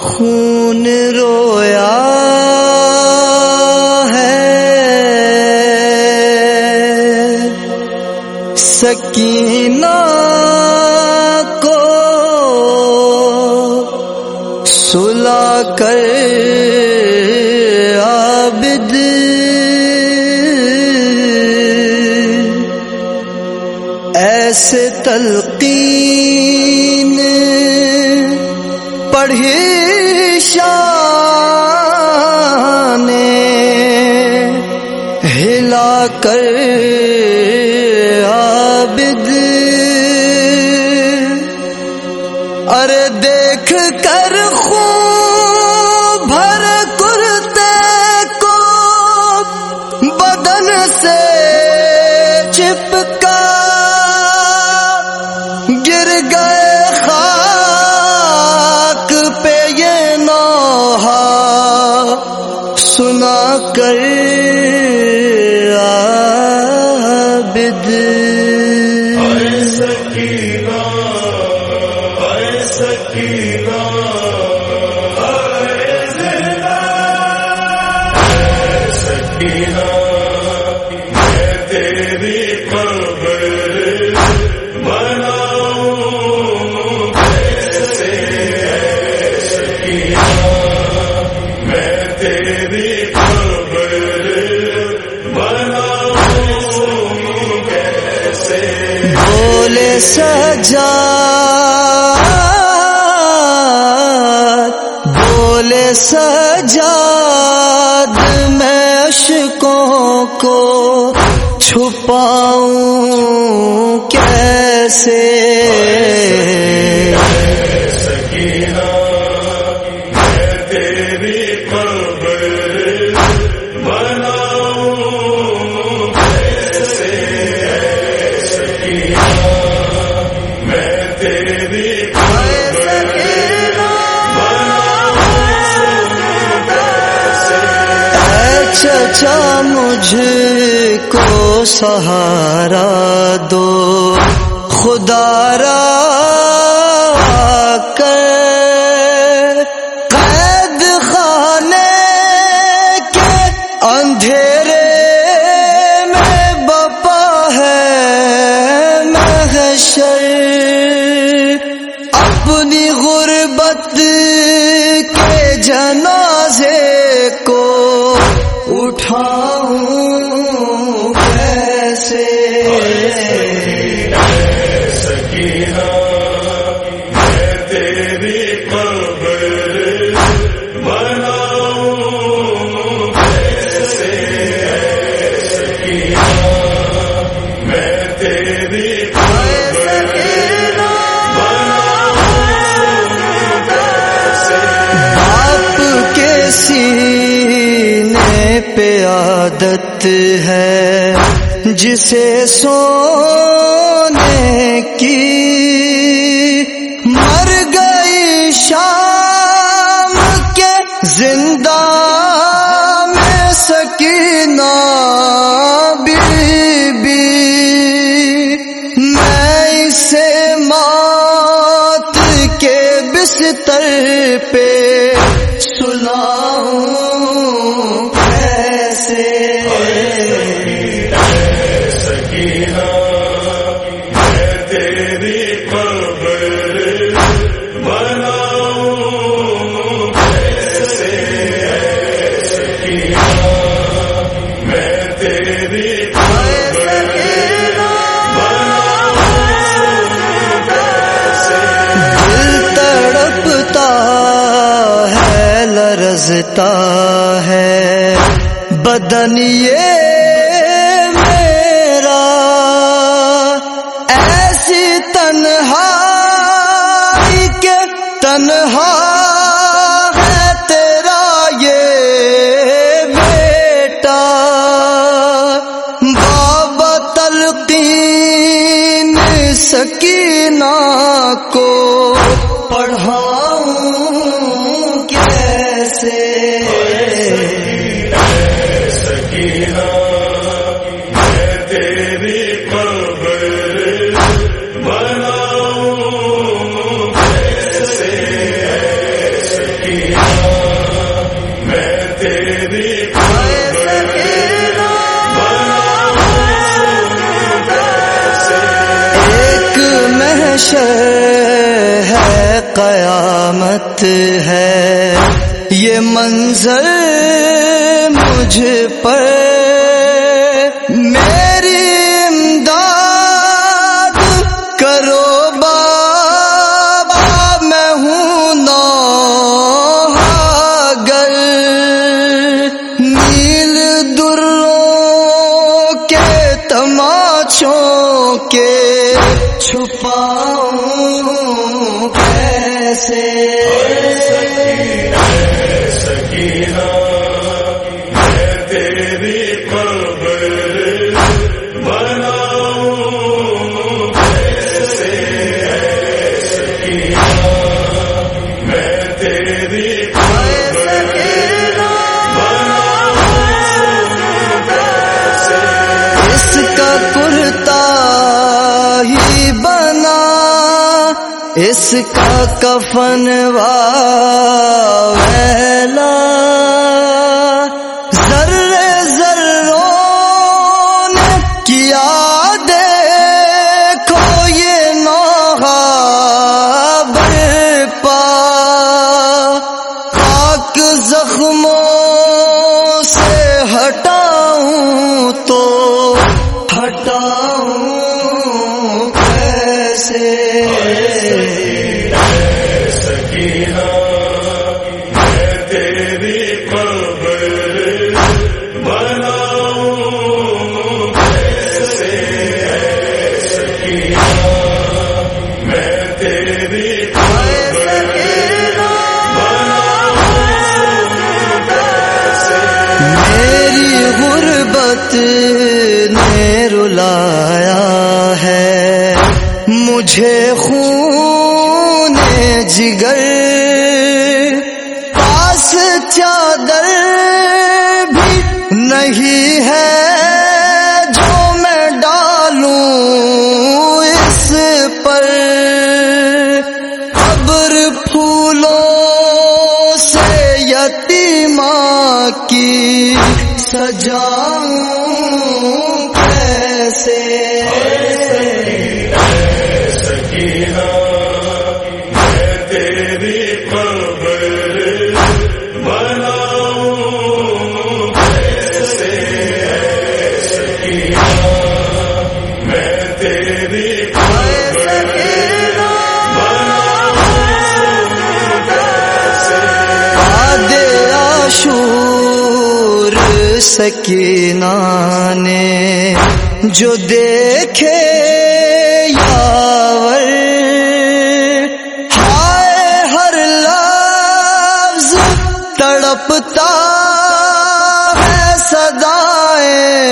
خون رویا ہے۔ سکینہ کو سلا کر عابد۔ ایسے تلق پڑھی لے سجا۔ بولے سجاد میں اشکوں کو چھپاؤں کیسے؟ چچا اچھا، اچھا، مجھ کو سہارا دو۔ خدا را ہاں۔ پہ عادت ہے جسے سونے کی کرتا ہے۔ بدن یہ میرا۔ ایسی تنہا کے تنہا سکینہ کو ایک ہے قیامت ہے۔ یہ منظر مجھ پر تماچوں کے چھپاؤں کیسے سکینہ۔ اس کا کفن ویلا ہے جو میں ڈالوں اس پر۔ قبر پھولوں سے یتیمہ کی سجاؤں کیسے سکینہ نے جو دیکھے یاور ہائے ہر لفظ تڑپتا ہے صدائیں